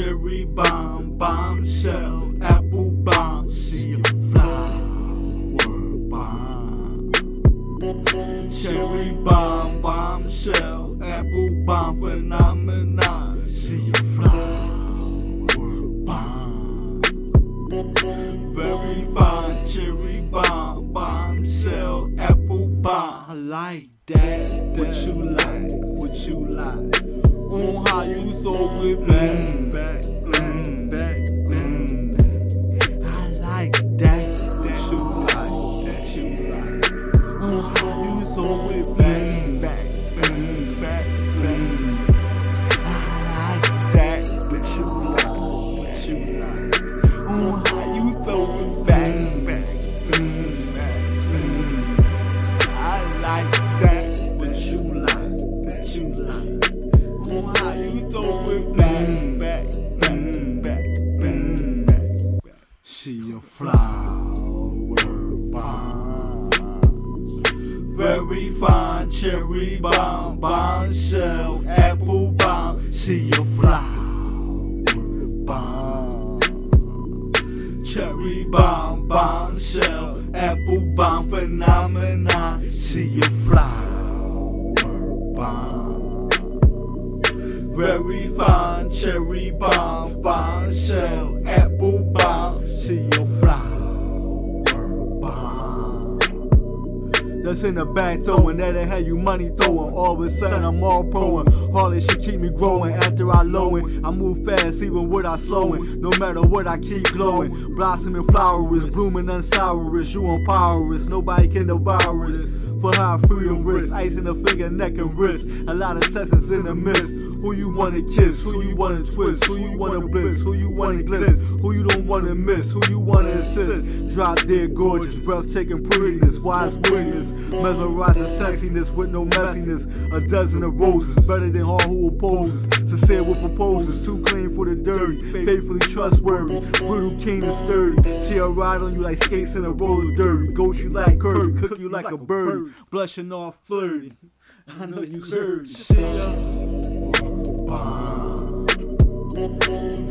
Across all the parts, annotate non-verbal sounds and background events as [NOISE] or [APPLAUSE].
cherry bomb, bombshell, apple bomb, see a flower bomb. Cherry bomb, bombshell, apple bomb, phenomenon, see a flower bomb. Very fine, cherry bomb, bombshell, apple bomb. I like that. What you like? What you like? On how you so it back, back, Very fine cherry bomb, bombshell, apple bomb. See a flower bomb. Cherry bomb, bombshell, apple bomb, phenomenon. See a flower bomb. Very fine cherry bomb, bombshell, apple That's in the bag throwing, that ain't how you money throwing. All of a sudden I'm all proing. This shit keep me growing. After I lowin', I move fast even without slowing. No matter what, I keep glowing. Blossoming flowers, blooming unsourous. You empower us, nobody can devour us. For high freedom wrist, ice in the finger, neck, and wrist. A lot of sexes in the mist. Who you wanna kiss, who you wanna twist, who you wanna bliss, who you wanna glitz, who you don't wanna miss, who you wanna assist. Drop dead gorgeous, breathtaking prettiness, wise witness, mesmerizing sexiness with no messiness. A dozen of roses, better than all who opposes. Sincere with proposals, too clean for the dirty, faithfully trustworthy, brutal, keen and sturdy. She'll ride on you like skates in a roll of dirt, ghost you like curry, cook you like a bird, blushing off flirty. [LAUGHS] I know you heard shit bomb.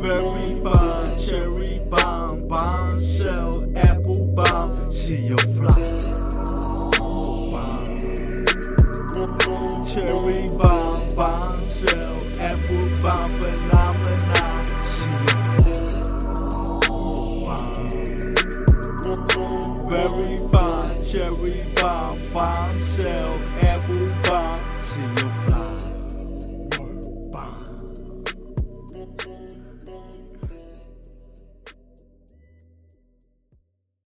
Very fine cherry bomb, bombshell, apple bomb, She your fly. Bomb. Cherry bomb, bombshell, apple bomb, phenomenon, see your fly. Bomb. Very fine cherry bomb, bombshell, apple